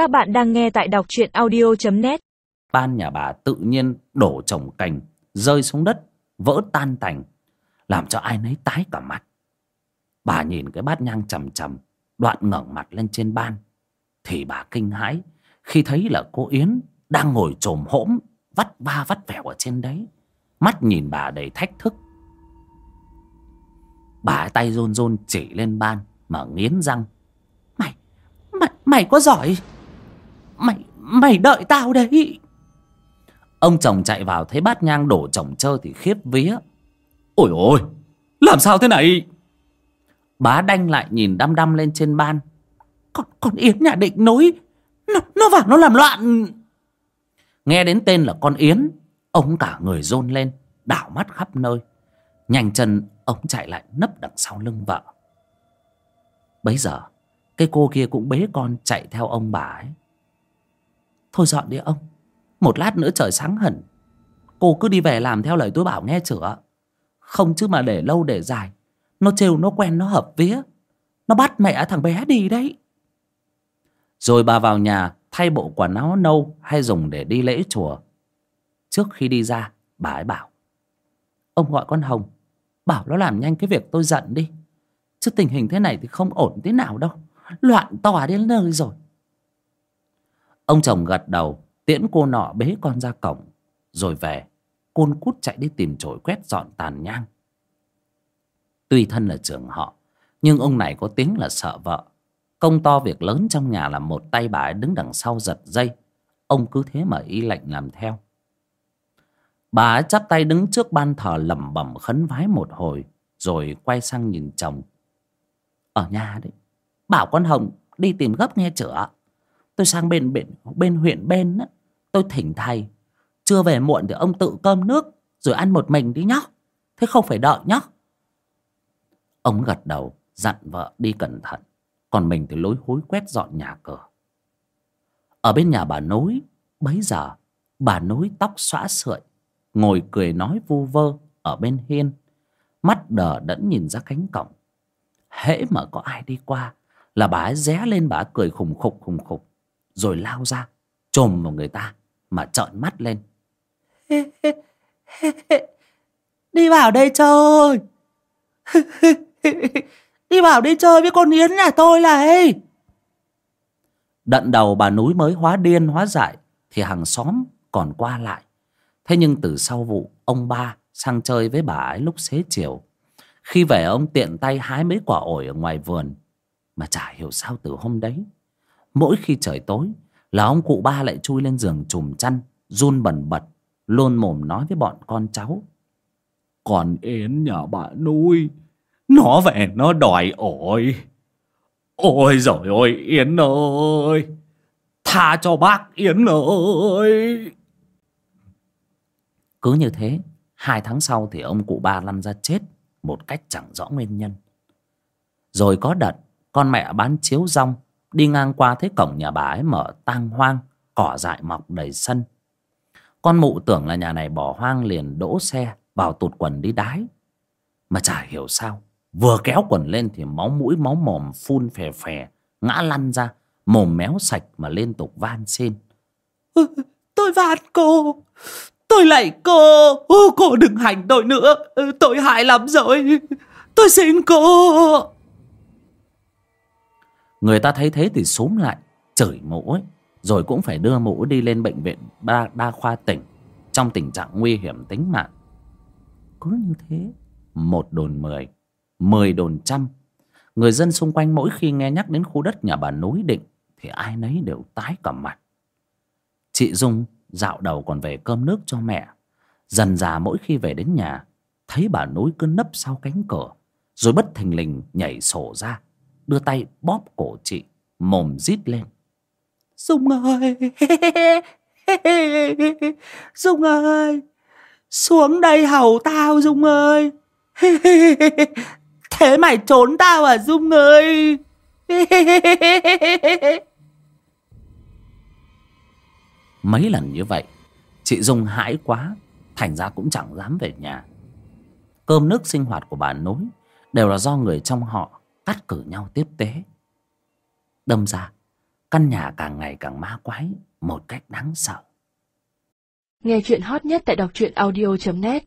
Các bạn đang nghe tại đọc truyện audio.net Ban nhà bà tự nhiên đổ trồng cành Rơi xuống đất Vỡ tan tành Làm cho ai nấy tái cả mặt. Bà nhìn cái bát nhang chầm chầm Đoạn ngẩng mặt lên trên ban. Thì bà kinh hãi Khi thấy là cô Yến Đang ngồi trồm hỗm Vắt ba vắt vẻo ở trên đấy. Mắt nhìn bà đầy thách thức. Bà tay rôn rôn chỉ lên ban Mà nghiến răng. Mày, mày, mày có giỏi Mày, đợi tao đấy. Ông chồng chạy vào thấy bát nhang đổ chồng trơ thì khiếp vía. Ôi ôi, làm sao thế này? Bá đanh lại nhìn đăm đăm lên trên ban. Con, con Yến nhà định nối Nó, nó vào nó làm loạn. Nghe đến tên là con Yến Ông cả người rôn lên Đảo mắt khắp nơi. Nhanh chân ông chạy lại nấp đằng sau lưng vợ. Bấy giờ Cái cô kia cũng bế con chạy theo ông bà ấy Thôi dọn đi ông. Một lát nữa trời sáng hẳn. Cô cứ đi về làm theo lời tôi bảo nghe chữa Không chứ mà để lâu để dài. Nó trêu nó quen nó hợp vía. Nó bắt mẹ thằng bé đi đấy. Rồi bà vào nhà, Thay bộ quần áo nâu Hay dùng để đi lễ chùa. Trước khi đi ra, bà ấy bảo. Ông gọi con Hồng. Bảo nó làm nhanh cái việc tôi giận đi. Chứ tình hình thế này thì không ổn thế nào đâu. Loạn tòa đến nơi rồi. Ông chồng gật đầu, Tiễn cô nọ bế con ra cổng, Rồi về. Côn cút chạy đi tìm chổi quét dọn tàn nhang. Tuy thân là trưởng họ, Nhưng ông này có tiếng là sợ vợ. Công to việc lớn trong nhà là một tay bà ấy đứng đằng sau giật dây. Ông cứ thế mà y lệnh làm theo. Bà ấy chắp tay đứng trước ban thờ lẩm bẩm khấn vái một hồi, Rồi quay sang nhìn chồng. Ở nhà đấy, Bảo con Hồng đi tìm gấp nghe chữa Tôi sang bên bên, bên huyện bên á Tôi thỉnh thầy. Chưa về muộn thì ông tự cơm nước Rồi ăn một mình đi nhá. Thế không phải đợi nhá. Ông gật đầu dặn vợ đi cẩn thận. Còn mình thì lối hối quét dọn nhà cửa. Ở bên nhà bà nối Bấy giờ bà nối tóc xõa sợi Ngồi cười nói vu vơ Ở bên hiên. Mắt đờ đẫn nhìn ra cánh cổng. Hễ mà có ai đi qua Là bà ấy ré lên bà ấy cười khùng khục khùng khục. Rồi lao ra Trồm vào người ta Mà trợn mắt lên. Đi vào đây chơi. Đi vào đây chơi với con Yến nhà tôi này. Đận đầu bà núi mới hóa điên hóa dại Thì hàng xóm còn qua lại. Thế nhưng từ sau vụ ông ba sang chơi với bà ấy lúc xế chiều. Khi về ông tiện tay hái mấy quả ổi ở ngoài vườn Mà chả hiểu sao từ hôm đấy Mỗi khi trời tối là ông cụ ba lại chui lên giường chùm chăn Run bần bật Luôn mồm nói với bọn con cháu. Còn Yến nhà bà nuôi Nó về nó đòi ổi. Ôi rồi ôi Yến ơi Tha cho bác Yến ơi. Cứ như thế Hai tháng sau thì ông cụ ba lăn ra chết Một cách chẳng rõ nguyên nhân. Rồi có đợt Con mẹ bán chiếu rong Đi ngang qua thấy cổng nhà bà ấy mở tang hoang, Cỏ dại mọc đầy sân. Con mụ tưởng là nhà này bỏ hoang liền đỗ xe, Vào tụt quần đi đái. Mà chả hiểu sao, Vừa kéo quần lên thì máu mũi, máu mồm phun phè phè, Ngã lăn ra, Mồm méo sạch mà liên tục van xin. Ừ, tôi van cô, Tôi lạy cô Cô đừng hành tôi nữa ừ, Tôi hại lắm rồi. Tôi xin cô. Người ta thấy thế thì xúm lại Chửi mũ ấy. Rồi cũng phải đưa mũ đi lên bệnh viện đa, đa khoa tỉnh Trong tình trạng nguy hiểm tính mạng. Cứ như thế Một đồn mười Mười đồn trăm. Người dân xung quanh mỗi khi nghe nhắc đến khu đất nhà bà núi định Thì ai nấy đều tái cả mặt. Chị Dung Dạo đầu còn về cơm nước cho mẹ. Dần già mỗi khi về đến nhà Thấy bà núi cứ nấp sau cánh cửa Rồi bất thình lình nhảy sổ ra. Đưa tay bóp cổ chị, Mồm rít lên. Dung ơi! Dung ơi! Xuống đây hầu tao, Dung ơi! Thế mày trốn tao à Dung ơi! Mấy lần như vậy, Chị Dung hãi quá, Thành ra cũng chẳng dám về nhà. Cơm nước sinh hoạt của bà nối Đều là do người trong họ Cắt cử nhau tiếp tế. Đâm ra, căn nhà càng ngày càng ma quái một cách đáng sợ. Nghe chuyện hot nhất tại đọc truyện audio.net